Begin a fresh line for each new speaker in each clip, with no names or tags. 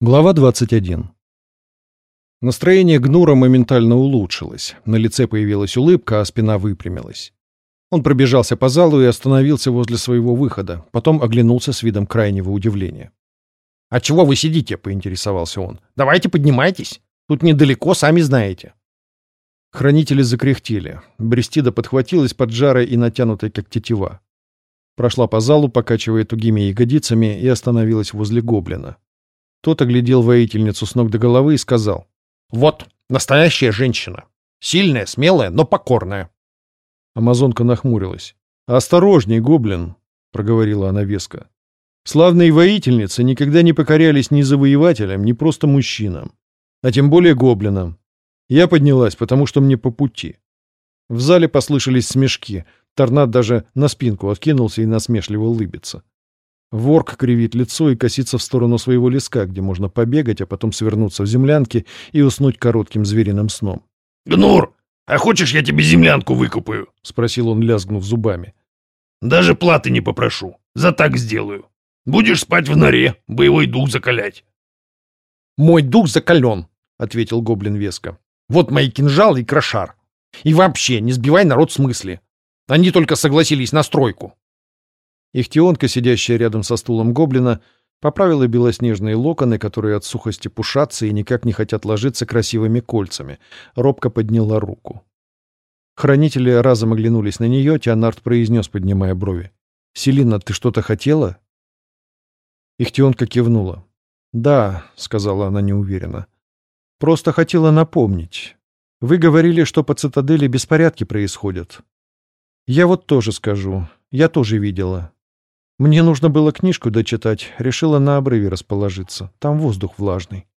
Глава 21. Настроение Гнура моментально улучшилось. На лице появилась улыбка, а спина выпрямилась. Он пробежался по залу и остановился возле своего выхода, потом оглянулся с видом крайнего удивления.
«А чего вы сидите?» — поинтересовался он. «Давайте поднимайтесь. Тут недалеко, сами знаете».
Хранители закряхтели. Брестида подхватилась под жарой и натянутой, как тетива. Прошла по залу, покачивая тугими ягодицами, и остановилась возле гоблина. Тот оглядел воительницу с ног до головы и сказал.
«Вот, настоящая женщина. Сильная, смелая, но покорная».
Амазонка нахмурилась. «Осторожней, гоблин», — проговорила она веско. «Славные воительницы никогда не покорялись ни завоевателям, ни просто мужчинам, а тем более гоблинам. Я поднялась, потому что мне по пути». В зале послышались смешки. Торнад даже на спинку откинулся и насмешливо улыбится. Ворк кривит лицо и косится в сторону своего леска, где можно побегать, а потом свернуться в землянке и уснуть коротким звериным сном.
«Гнур, а хочешь, я тебе землянку выкупаю?»
— спросил он, лязгнув зубами.
«Даже платы не попрошу. За так сделаю. Будешь спать в норе, боевой дух закалять».
«Мой дух закален», — ответил гоблин веско. «Вот мои кинжалы и крошар. И вообще, не сбивай народ с мысли. Они только согласились на стройку.
Ихтионка, сидящая рядом со стулом гоблина, поправила белоснежные локоны, которые от сухости пушатся и никак не хотят ложиться красивыми кольцами. Робко подняла руку. Хранители разом оглянулись на нее, Теонард произнес, поднимая брови. «Селина, ты что-то хотела?» Ихтионка кивнула. «Да», — сказала она неуверенно. «Просто хотела напомнить. Вы говорили, что по цитадели беспорядки происходят. Я вот тоже скажу. Я тоже видела. Мне нужно было книжку дочитать, решила на обрыве расположиться. Там воздух влажный.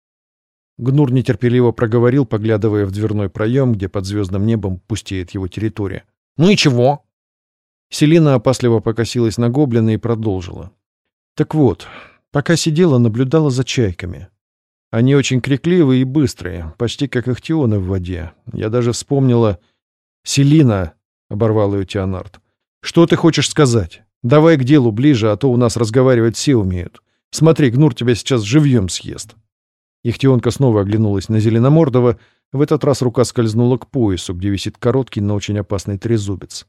Гнур нетерпеливо проговорил, поглядывая в дверной проем, где под звездным небом пустеет его территория.
«Ну и чего?»
Селина опасливо покосилась на гоблина и продолжила. «Так вот, пока сидела, наблюдала за чайками. Они очень крикливые и быстрые, почти как ихтионы в воде. Я даже вспомнила... «Селина!» — оборвал ее Теонард. «Что ты хочешь сказать?» Давай к делу ближе, а то у нас разговаривать все умеют. Смотри, Гнур тебя сейчас живьем съест. Ихтионка снова оглянулась на Зеленомордова. В этот раз рука скользнула к поясу, где висит короткий, но очень опасный трезубец.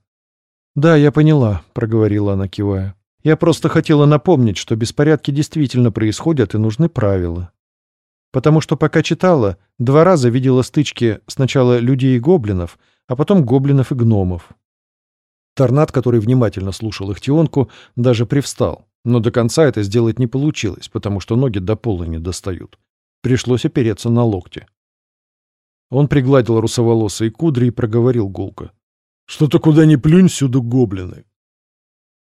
«Да, я поняла», — проговорила она, кивая. «Я просто хотела напомнить, что беспорядки действительно происходят и нужны правила. Потому что пока читала, два раза видела стычки сначала людей и гоблинов, а потом гоблинов и гномов. Торнад, который внимательно слушал Ихтионку, даже привстал. Но до конца это сделать не получилось, потому что ноги до пола не достают. Пришлось опереться на локти. Он пригладил русоволосые кудри и проговорил гулко. «Что-то куда ни плюнь, всюду гоблины.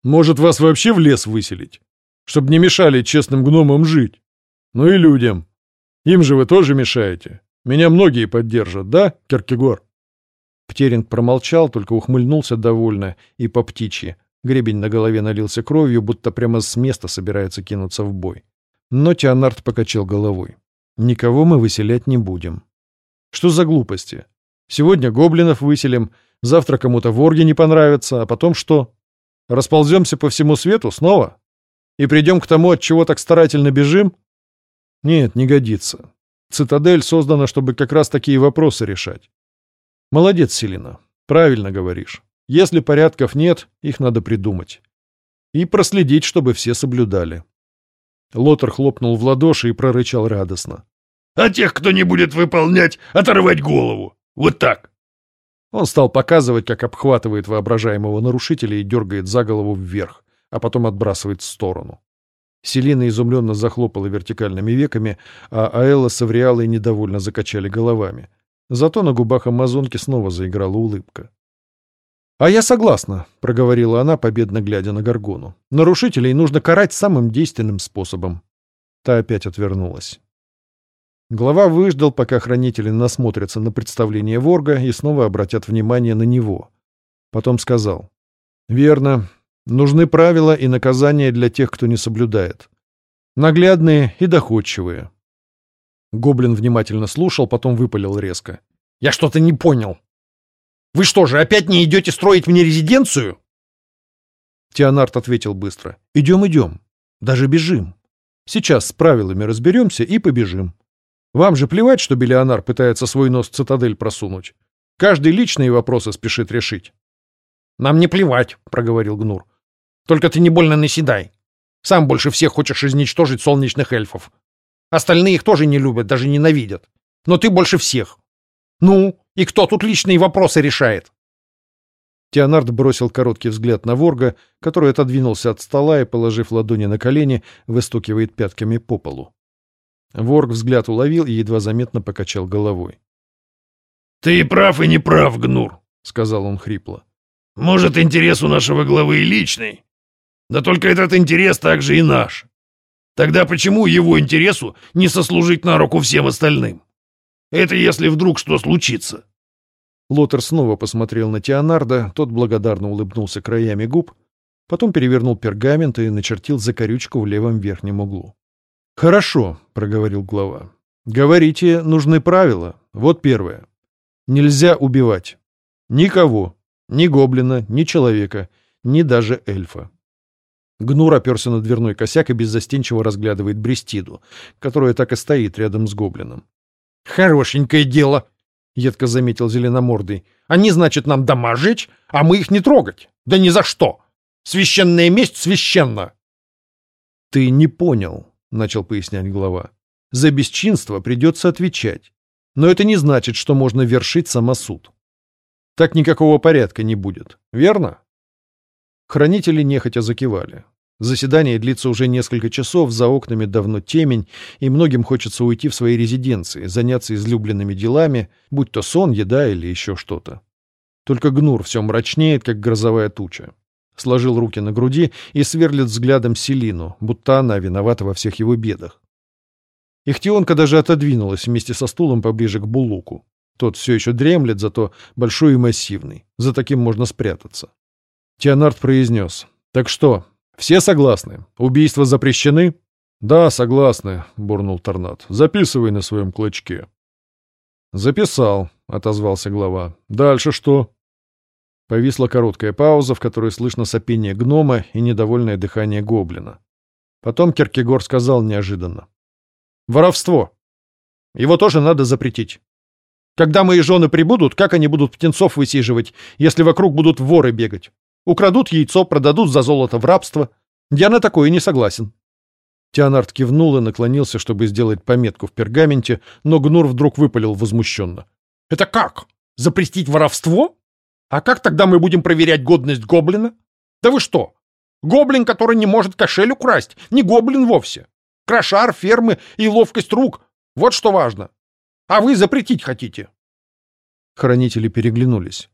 Может, вас вообще в лес выселить? Чтобы не мешали честным гномам жить? Ну и людям. Им же вы тоже мешаете. Меня многие поддержат, да, Киркегор?» Птеринг промолчал, только ухмыльнулся довольно и по птичьи. Гребень на голове налился кровью, будто прямо с места собирается кинуться в бой. Но Теонард покачал головой. «Никого мы выселять не будем». «Что за глупости? Сегодня гоблинов выселим, завтра кому-то ворги не понравятся, а потом что? Располземся по всему свету снова? И придем к тому, от чего так старательно бежим? Нет, не годится. Цитадель создана, чтобы как раз такие вопросы решать. Молодец, Селина. Правильно говоришь. Если порядков нет, их надо придумать. И проследить, чтобы все соблюдали. Лотер хлопнул в ладоши и прорычал радостно.
«А тех, кто не будет выполнять, оторвать голову! Вот так!»
Он стал показывать, как обхватывает воображаемого нарушителя и дергает за голову вверх, а потом отбрасывает в сторону. Селина изумленно захлопала вертикальными веками, а Аэлла с Авриалой недовольно закачали головами. Зато на губах амазонки снова заиграла улыбка. «А я согласна», — проговорила она, победно глядя на Гаргону. «Нарушителей нужно карать самым действенным способом». Та опять отвернулась. Глава выждал, пока хранители насмотрятся на представление Ворга и снова обратят внимание на него. Потом сказал. «Верно. Нужны правила и наказания для тех, кто не соблюдает. Наглядные и доходчивые. Гоблин внимательно слушал, потом выпалил резко.
«Я что-то не понял. Вы что же, опять не идете строить мне резиденцию?»
Теонард ответил быстро. «Идем, идем. Даже бежим. Сейчас с правилами разберемся и побежим. Вам же плевать, что Белионар пытается свой нос в цитадель просунуть. Каждый личные вопросы спешит решить.
«Нам не плевать», — проговорил Гнур. «Только ты не больно наседай. Сам больше всех хочешь изничтожить солнечных эльфов. Остальные их тоже не любят, даже ненавидят. Но ты больше всех. Ну, и кто тут личные вопросы решает?»
Теонард бросил короткий взгляд на Ворга, который отодвинулся от стола и, положив ладони на колени, выстукивает пятками по полу. Ворг взгляд уловил и едва заметно покачал головой.
«Ты и прав, и не прав, Гнур», — сказал он хрипло. «Может, интерес у нашего главы и личный, да только этот интерес также и наш. Тогда почему его интересу не сослужить на руку всем остальным? Это если вдруг что случится.
Лотер снова посмотрел на Теонарда, тот благодарно улыбнулся краями губ, потом перевернул пергамент и начертил закорючку в левом верхнем углу. «Хорошо», — проговорил глава. «Говорите, нужны правила. Вот первое. Нельзя убивать. Никого. Ни гоблина, ни человека, ни даже эльфа. Гнур оперся на дверной косяк и беззастенчиво разглядывает Брестиду, которая так и стоит рядом с гоблином.
«Хорошенькое дело!» — едко заметил Зеленомордый. «Они, значит, нам дома жечь, а мы их не трогать. Да ни за что! Священная месть священна!»
«Ты не понял», — начал пояснять глава. «За бесчинство придется отвечать. Но это не значит, что можно вершить самосуд. Так никакого порядка не будет, верно?» Хранители нехотя закивали. Заседание длится уже несколько часов, за окнами давно темень, и многим хочется уйти в свои резиденции, заняться излюбленными делами, будь то сон, еда или еще что-то. Только Гнур все мрачнеет, как грозовая туча. Сложил руки на груди и сверлит взглядом Селину, будто она виновата во всех его бедах. Ихтионка даже отодвинулась вместе со стулом поближе к Булуку. Тот все еще дремлет, зато большой и массивный. За таким можно спрятаться. Теонард произнес. «Так что, все согласны? Убийства запрещены?» «Да, согласны», — бурнул Торнат. «Записывай на своем клочке». «Записал», — отозвался глава. «Дальше что?» Повисла короткая пауза, в которой слышно сопение гнома и недовольное дыхание гоблина. Потом Киркегор сказал неожиданно. «Воровство. Его тоже надо запретить. Когда мои жены прибудут, как они будут птенцов высиживать, если вокруг будут воры бегать? Украдут яйцо, продадут за золото в рабство. Я на такое не согласен. Теонард кивнул и наклонился, чтобы сделать пометку в пергаменте, но Гнур вдруг выпалил возмущенно.
«Это как? Запрестить воровство? А как тогда мы будем проверять годность гоблина? Да вы что? Гоблин, который не может кошель украсть, не гоблин вовсе. Крошар, фермы и ловкость рук — вот что важно. А вы запретить хотите?»
Хранители переглянулись.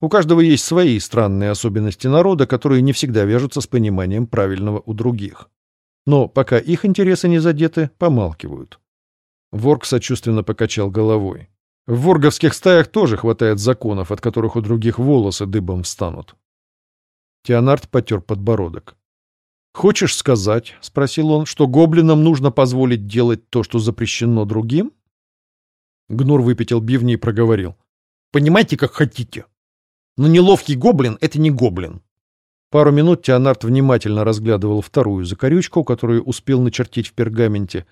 У каждого есть свои странные особенности народа, которые не всегда вяжутся с пониманием правильного у других. Но пока их интересы не задеты, помалкивают. Ворк сочувственно покачал головой. В ворговских стаях тоже хватает законов, от которых у других волосы дыбом встанут. Теонард потер подбородок. «Хочешь сказать, — спросил он, — что гоблинам нужно позволить делать то, что запрещено другим?» Гнур выпятил бивни и проговорил.
«Понимаете, как хотите. Но неловкий гоблин — это не гоблин.
Пару минут Теонард внимательно разглядывал вторую закорючку, которую успел начертить в пергаменте.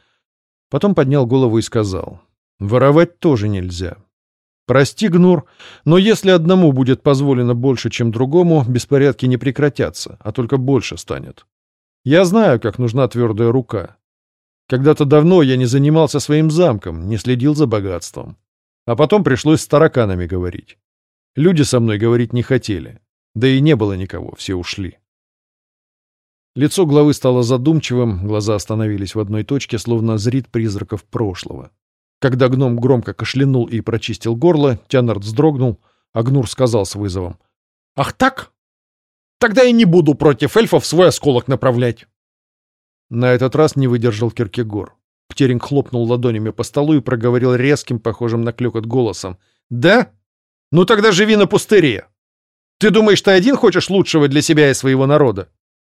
Потом поднял голову и сказал. «Воровать тоже нельзя. Прости, Гнур, но если одному будет позволено больше, чем другому, беспорядки не прекратятся, а только больше станет. Я знаю, как нужна твердая рука. Когда-то давно я не занимался своим замком, не следил за богатством. А потом пришлось с тараканами говорить. Люди со мной говорить не хотели. Да и не было никого, все ушли. Лицо главы стало задумчивым, глаза остановились в одной точке, словно зрит призраков прошлого. Когда гном громко кашлянул и прочистил горло, Тянард вздрогнул, а Гнур сказал с вызовом.
«Ах так? Тогда я не буду против эльфов свой осколок направлять!»
На этот раз не выдержал Киркегор. Птеринг хлопнул ладонями по столу и проговорил резким, похожим на клёкот голосом. «Да? Ну тогда живи на пустыре. Ты думаешь, ты один хочешь лучшего для себя и своего народа?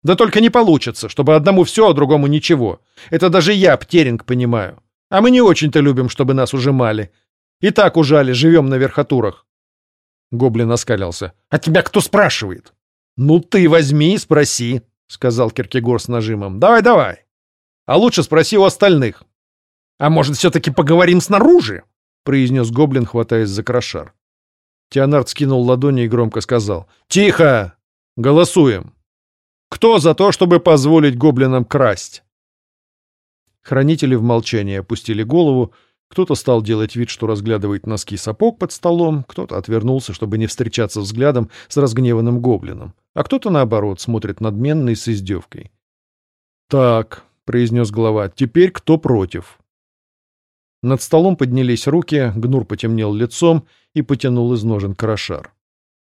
Да только не получится, чтобы одному все, а другому ничего. Это даже я, Птеринг, понимаю. А мы не очень-то любим, чтобы нас ужимали. И так ужали, живем на верхотурах. Гоблин оскалился. «А тебя кто спрашивает?» «Ну ты возьми и спроси», — сказал Киркегор с нажимом. «Давай, давай».
А лучше спроси у остальных. А может, все-таки поговорим снаружи? произнес гоблин, хватаясь за крошар.
Теонард скинул ладони и громко сказал. «Тихо! Голосуем! Кто за то, чтобы позволить гоблинам красть?» Хранители в молчании опустили голову, кто-то стал делать вид, что разглядывает носки сапог под столом, кто-то отвернулся, чтобы не встречаться взглядом с разгневанным гоблином, а кто-то, наоборот, смотрит надменно и с издевкой. «Так», — произнес глава, — «теперь кто против?» Над столом поднялись руки, Гнур потемнел лицом и потянул из ножен крошар.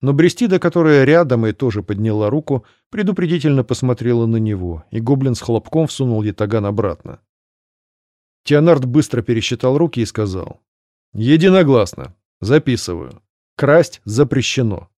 Но Брестида, которая рядом и тоже подняла руку, предупредительно посмотрела на него, и гоблин с хлопком всунул ятаган обратно. Теонард быстро пересчитал руки и сказал. «Единогласно. Записываю. Красть запрещено».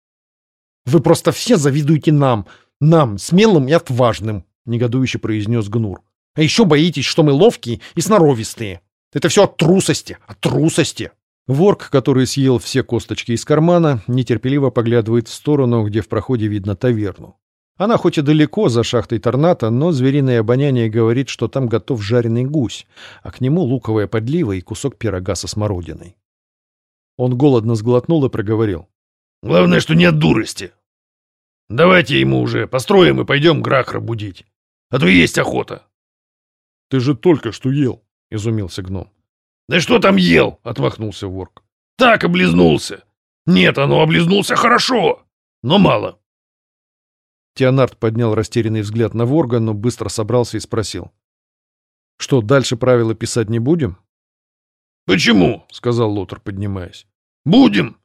«Вы просто все завидуете нам, нам, смелым и отважным», — негодующе произнес Гнур. «А еще боитесь, что мы ловкие и сноровистые. Это все от трусости, от трусости.
Ворк, который съел все косточки из кармана, нетерпеливо поглядывает в сторону, где в проходе видно таверну. Она хоть и далеко за шахтой торната, но звериное обоняние говорит, что там готов жареный гусь, а к нему луковая подлива и кусок пирога со смородиной. Он голодно сглотнул и проговорил.
«Главное, что нет дурости. Давайте ему уже построим и пойдем Грахра будить. А то есть охота».
«Ты же только что ел», — изумился гном.
«Да что там ел?» — отмахнулся ворк. «Так облизнулся. Нет, оно облизнулся хорошо, но мало».
Теонард поднял растерянный взгляд на ворга, но быстро собрался и спросил. «Что, дальше правила писать не будем?»
«Почему?» — сказал Лотер, поднимаясь. «Будем.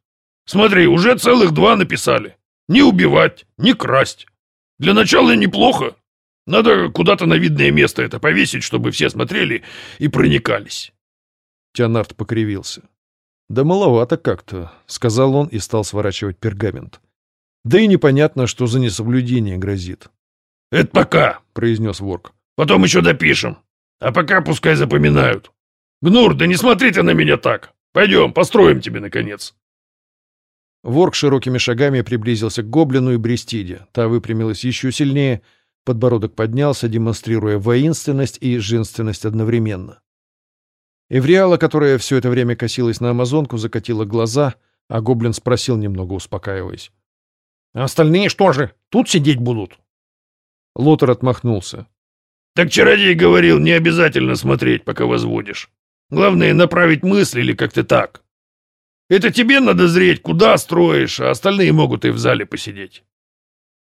Смотри, уже целых два написали. Не убивать, не красть. Для начала неплохо. Надо куда-то на видное место это повесить, чтобы все смотрели и проникались.
Теонард покривился. «Да маловато как-то», — сказал он и стал сворачивать пергамент. «Да и непонятно, что за несоблюдение грозит».
«Это пока», — произнес Ворк. «Потом еще допишем. А пока пускай запоминают. Гнур, да не смотри ты на меня так. Пойдем, построим тебе, наконец».
Ворк широкими шагами приблизился к гоблину и Брестиде. Та выпрямилась еще сильнее — Подбородок поднялся, демонстрируя воинственность и женственность одновременно. Эвриала, которая все это время косилась на амазонку, закатила глаза, а гоблин спросил, немного успокаиваясь.
«А остальные что же, тут сидеть будут?»
Лотер отмахнулся.
«Так чародей говорил, не обязательно смотреть, пока возводишь. Главное, направить мысли или как-то так. Это тебе надо зреть, куда строишь, а остальные могут и в зале посидеть».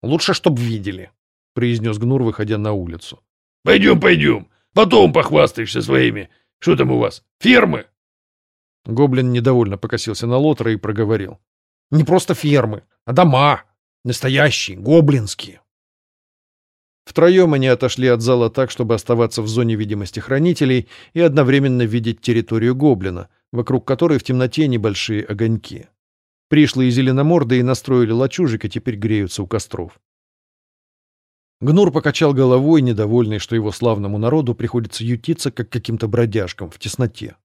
«Лучше, чтоб видели», произнес Гнур, выходя на улицу.
«Пойдем, пойдем. Потом похвастаешься своими. Что там у вас? Фермы?»
Гоблин недовольно покосился на Лотера и проговорил.
«Не просто фермы, а дома. Настоящие, гоблинские».
Втроем они отошли от зала так, чтобы оставаться в зоне видимости хранителей и одновременно видеть территорию гоблина, вокруг которой в темноте небольшие огоньки. Пришлые зеленомордые настроили лачужек и теперь греются у костров. Гнур покачал головой, недовольный, что его славному народу приходится ютиться, как каким-то бродяжкам, в тесноте.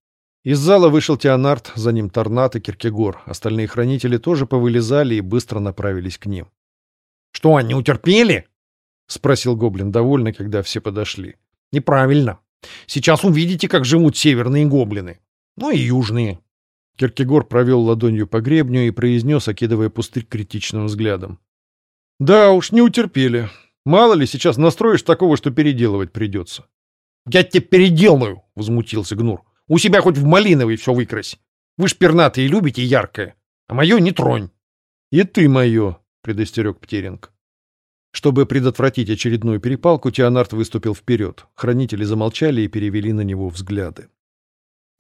Из зала вышел Теонард, за ним Торнат и Киркегор. Остальные хранители тоже повылезали и быстро направились к ним.
— Что, они утерпели?
— спросил гоблин довольно, когда все подошли.
— Неправильно. Сейчас увидите, как живут северные гоблины. Ну и южные.
Киркегор провел ладонью по гребню и произнес, окидывая пустырь критичным взглядом. — Да уж, не утерпели. Мало ли, сейчас настроишь такого, что переделывать придется.
— Я тебе переделаю, — возмутился Гнур. — У себя хоть в малиновый все выкрась. Вы ж пернатые любите яркое, а мое не тронь.
— И ты мое, — предостерег Птеринг. Чтобы предотвратить очередную перепалку, Теонард выступил вперед. Хранители замолчали и перевели на него взгляды.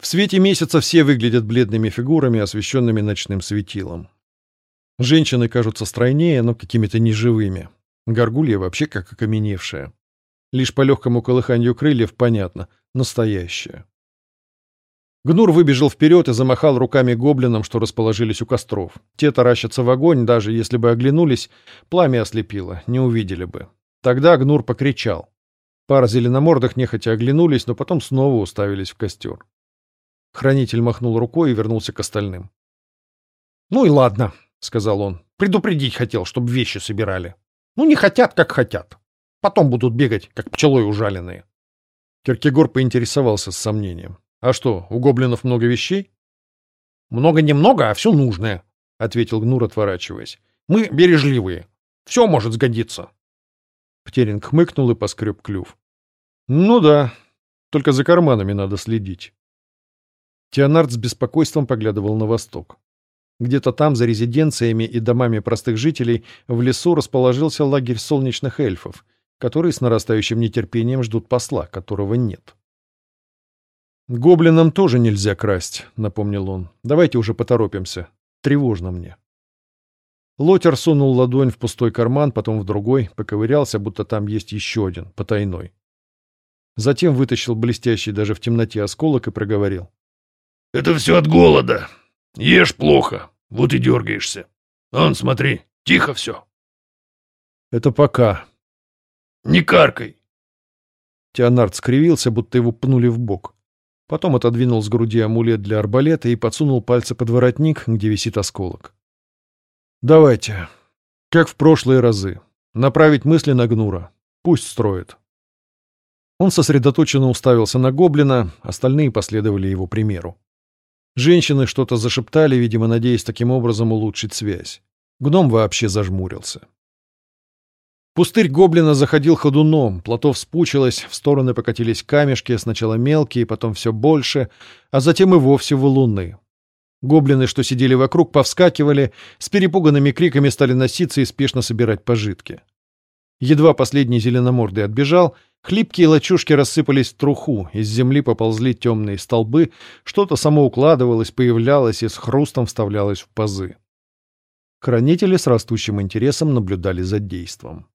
В свете месяца все выглядят бледными фигурами, освещенными ночным светилом. Женщины кажутся стройнее, но какими-то неживыми. Горгулья вообще как окаменевшая. Лишь по легкому колыханию крыльев понятно — настоящая. Гнур выбежал вперед и замахал руками гоблинам, что расположились у костров. Те таращатся в огонь, даже если бы оглянулись, пламя ослепило, не увидели бы. Тогда Гнур покричал. Пара зеленомордых нехотя оглянулись, но потом снова уставились в костер. Хранитель махнул рукой и вернулся к остальным.
— Ну и ладно, — сказал он. — Предупредить хотел, чтобы вещи собирали. Ну, не хотят, как хотят. Потом будут бегать, как пчелой ужаленные.
Киркегор поинтересовался с сомнением. «А что, у гоблинов много вещей?»
«Много немного, а все нужное», — ответил Гнур, отворачиваясь. «Мы бережливые. Все может сгодиться».
Птеринг хмыкнул и поскреб клюв. «Ну да, только за карманами надо следить». Теонард с беспокойством поглядывал на восток. Где-то там, за резиденциями и домами простых жителей, в лесу расположился лагерь солнечных эльфов, которые с нарастающим нетерпением ждут посла, которого нет. «Гоблинам тоже нельзя красть», — напомнил он. «Давайте уже поторопимся. Тревожно мне». Лотер сунул ладонь в пустой карман, потом в другой, поковырялся, будто там есть еще один, потайной. Затем вытащил блестящий даже в темноте осколок и проговорил.
«Это все от голода. Ешь плохо, вот и дергаешься. Он, смотри, тихо все».
«Это пока»,
не каркай!»
Теонард скривился, будто его пнули в бок. Потом отодвинул с груди амулет для арбалета и подсунул пальцы под воротник, где висит осколок. «Давайте, как в прошлые разы, направить мысли на Гнура. Пусть строит». Он сосредоточенно уставился на гоблина, остальные последовали его примеру. Женщины что-то зашептали, видимо, надеясь таким образом улучшить связь. Гном вообще зажмурился. Пустырь гоблина заходил ходуном, плато вспучилось, в стороны покатились камешки, сначала мелкие, потом все больше, а затем и вовсе валуны. Гоблины, что сидели вокруг, повскакивали, с перепуганными криками стали носиться и спешно собирать пожитки. Едва последний зеленомордый отбежал, хлипкие лачушки рассыпались в труху, из земли поползли темные столбы, что-то само укладывалось, появлялось и с хрустом вставлялось в пазы. Хранители с растущим интересом наблюдали за действом.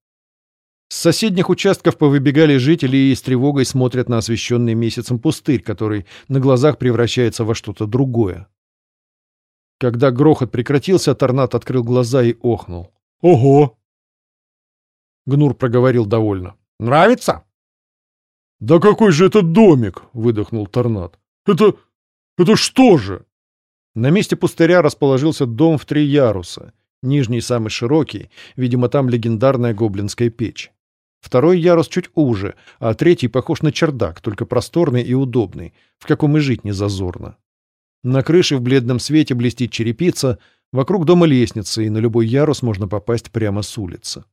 С соседних участков повыбегали жители и с тревогой смотрят на освещенный месяцем пустырь, который на глазах превращается во что-то другое. Когда грохот прекратился, Торнат открыл глаза и охнул. «Ого!» Гнур проговорил довольно.
«Нравится?»
«Да какой же это домик!» — выдохнул Торнат. «Это... это что же?» На месте пустыря расположился дом в три яруса. Нижний самый широкий, видимо, там легендарная гоблинская печь. Второй ярус чуть уже, а третий похож на чердак, только просторный и удобный, в каком и жить не зазорно. На крыше в бледном свете блестит черепица, вокруг дома лестница, и на любой ярус можно попасть прямо с улицы.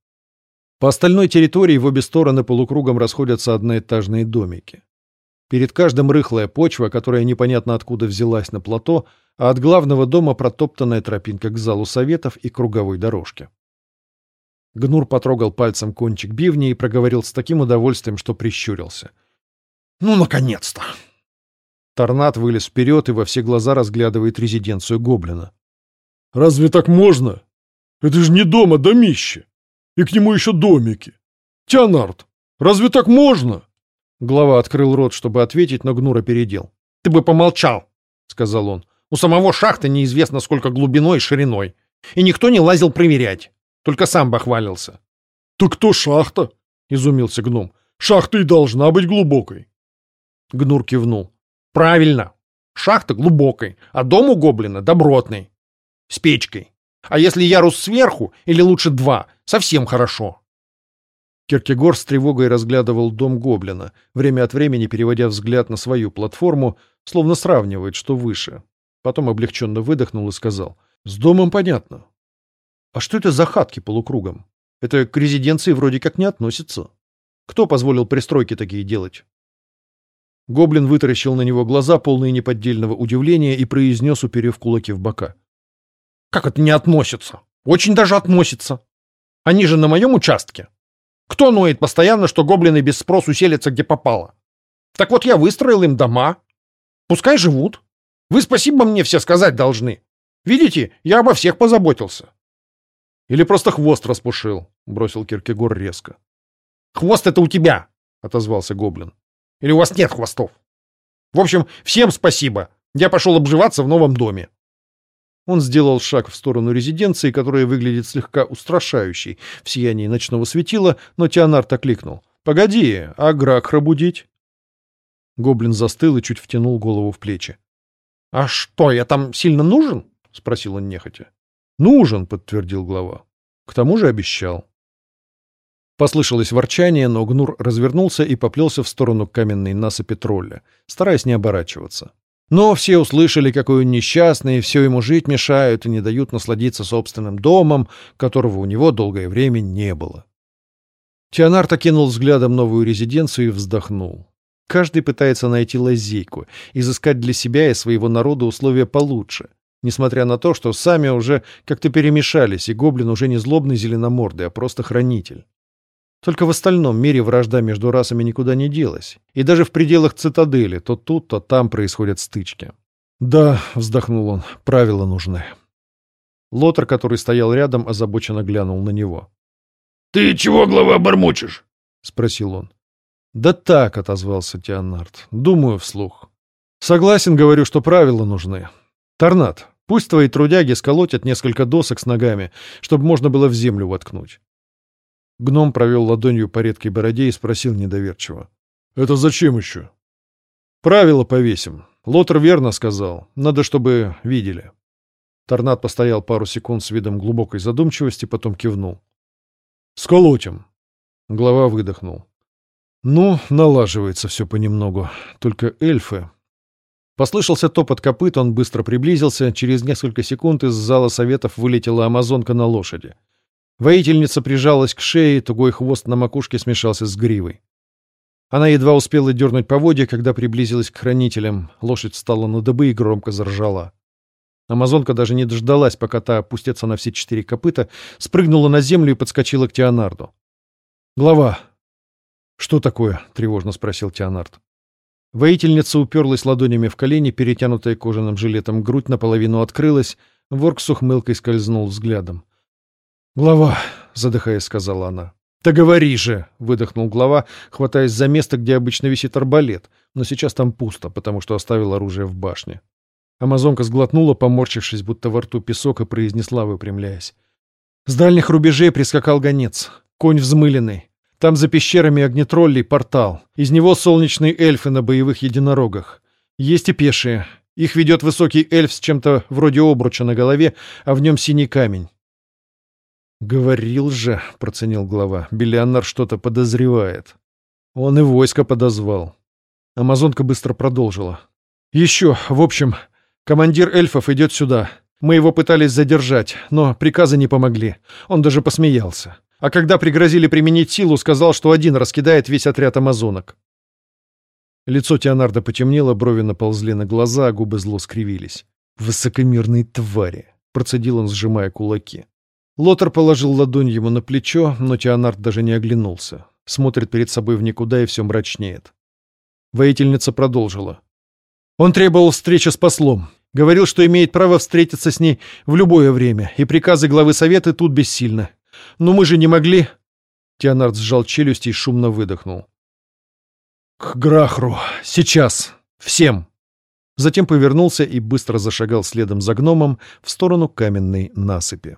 По остальной территории в обе стороны полукругом расходятся одноэтажные домики. Перед каждым рыхлая почва, которая непонятно откуда взялась на плато, а от главного дома протоптанная тропинка к залу советов и круговой дорожке. Гнур потрогал пальцем кончик бивня и проговорил с таким удовольствием, что прищурился.
«Ну, наконец-то!»
Торнат вылез вперед и во все глаза разглядывает резиденцию гоблина. «Разве так можно? Это же не дом, а домище! И к нему еще домики! Тианард, разве так можно?» Глава открыл рот, чтобы ответить, но Гнур опередил.
«Ты бы помолчал!» — сказал он. «У самого шахты неизвестно сколько глубиной и шириной, и никто не лазил проверять. Только сам бахвалился.
— Так кто шахта? — изумился гном. — Шахта и должна быть глубокой.
Гнур кивнул. — Правильно. Шахта глубокой, а дом у гоблина добротный. С печкой. А если ярус сверху, или лучше два, совсем хорошо.
Киркегор с тревогой разглядывал дом гоблина, время от времени переводя взгляд на свою платформу, словно сравнивает, что выше. Потом облегченно выдохнул и сказал. — С домом понятно. А что это за хатки полукругом? Это к резиденции вроде как не относится. Кто позволил пристройки такие делать? Гоблин вытаращил на него глаза, полные неподдельного удивления, и произнес, уперев кулаки в бока.
«Как это не относится? Очень даже относится. Они же на моем участке. Кто ноет постоянно, что гоблины без спросу селятся где попало? Так вот я выстроил им дома. Пускай живут. Вы спасибо мне все сказать должны. Видите, я обо всех позаботился.
Или просто хвост распушил, бросил Киркегор резко.
Хвост это у тебя, отозвался гоблин. Или у вас нет хвостов? В общем, всем спасибо. Я пошел обживаться в новом доме.
Он сделал шаг в сторону резиденции, которая выглядит слегка устрашающей в сиянии ночного светила, но Теонард окликнул. «Погоди, а Гракра будить?» Гоблин застыл и чуть втянул голову в плечи.
«А что, я там сильно нужен?» — спросил он нехотя.
«Нужен», — подтвердил глава. «К тому же обещал». Послышалось ворчание, но Гнур развернулся и поплелся в сторону каменной насыпи тролля, стараясь не оборачиваться. Но все услышали, какой он несчастный, и все ему жить мешают и не дают насладиться собственным домом, которого у него долгое время не было. Теонард окинул взглядом новую резиденцию и вздохнул. Каждый пытается найти лазейку, изыскать для себя и своего народа условия получше, несмотря на то, что сами уже как-то перемешались, и гоблин уже не злобный зеленомордый, а просто хранитель. Только в остальном мире вражда между расами никуда не делась. И даже в пределах цитадели то тут, то там происходят стычки. «Да», — вздохнул он, — «правила нужны». Лотер, который стоял рядом, озабоченно глянул на него.
«Ты чего, глава, бормочешь?»
— спросил он. «Да так», — отозвался Теонард. «Думаю вслух. Согласен, говорю, что правила нужны. Торнад, пусть твои трудяги сколотят несколько досок с ногами, чтобы можно было в землю воткнуть». Гном провел ладонью по редкой бороде и спросил недоверчиво. «Это зачем еще?» «Правила повесим. Лотер верно сказал. Надо, чтобы видели». Торнад постоял пару секунд с видом глубокой задумчивости, потом кивнул. «Сколотим!» Глава выдохнул. «Ну, налаживается все понемногу. Только эльфы...» Послышался топот копыт, он быстро приблизился. Через несколько секунд из зала советов вылетела амазонка на лошади. Воительница прижалась к шее, тугой хвост на макушке смешался с гривой. Она едва успела дернуть поводья, когда приблизилась к хранителям. Лошадь встала на дыбы и громко заржала. Амазонка даже не дождалась, пока та опустится на все четыре копыта, спрыгнула на землю и подскочила к Теонарду. «Глава!» «Что такое?» — тревожно спросил Теонард. Воительница уперлась ладонями в колени, перетянутая кожаным жилетом, грудь наполовину открылась, ворк с ухмылкой скользнул взглядом. «Глава!» — задыхаясь, сказала она. «Да говори же!» — выдохнул глава, хватаясь за место, где обычно висит арбалет, но сейчас там пусто, потому что оставил оружие в башне. Амазонка сглотнула, поморщившись, будто во рту песок, и произнесла, выпрямляясь. С дальних рубежей прискакал гонец. Конь взмыленный. Там за пещерами огнетроллей портал. Из него солнечные эльфы на боевых единорогах. Есть и пешие. Их ведет высокий эльф с чем-то вроде обруча на голове, а в нем синий камень. «Говорил же», — проценил глава, — «Белианнар что-то подозревает». Он и войско подозвал. Амазонка быстро продолжила. «Еще, в общем, Командир эльфов идет сюда. Мы его пытались задержать, но приказы не помогли. Он даже посмеялся. А когда пригрозили применить силу, сказал, что один раскидает весь отряд амазонок. Лицо Теонарда потемнело, брови наползли на глаза, губы зло скривились. «Высокомерные твари!» — процедил он, сжимая кулаки. Лотер положил ладонь ему на плечо, но Теонард даже не оглянулся. Смотрит перед собой в никуда и все мрачнеет. Воительница продолжила. Он требовал встречи с послом. Говорил, что имеет право встретиться с ней в любое время, и приказы главы совета тут бессильны. Но мы же не могли...» Теонард сжал челюсти и шумно выдохнул. «К Грахру! Сейчас! Всем!» Затем повернулся и быстро зашагал следом за гномом в сторону каменной насыпи.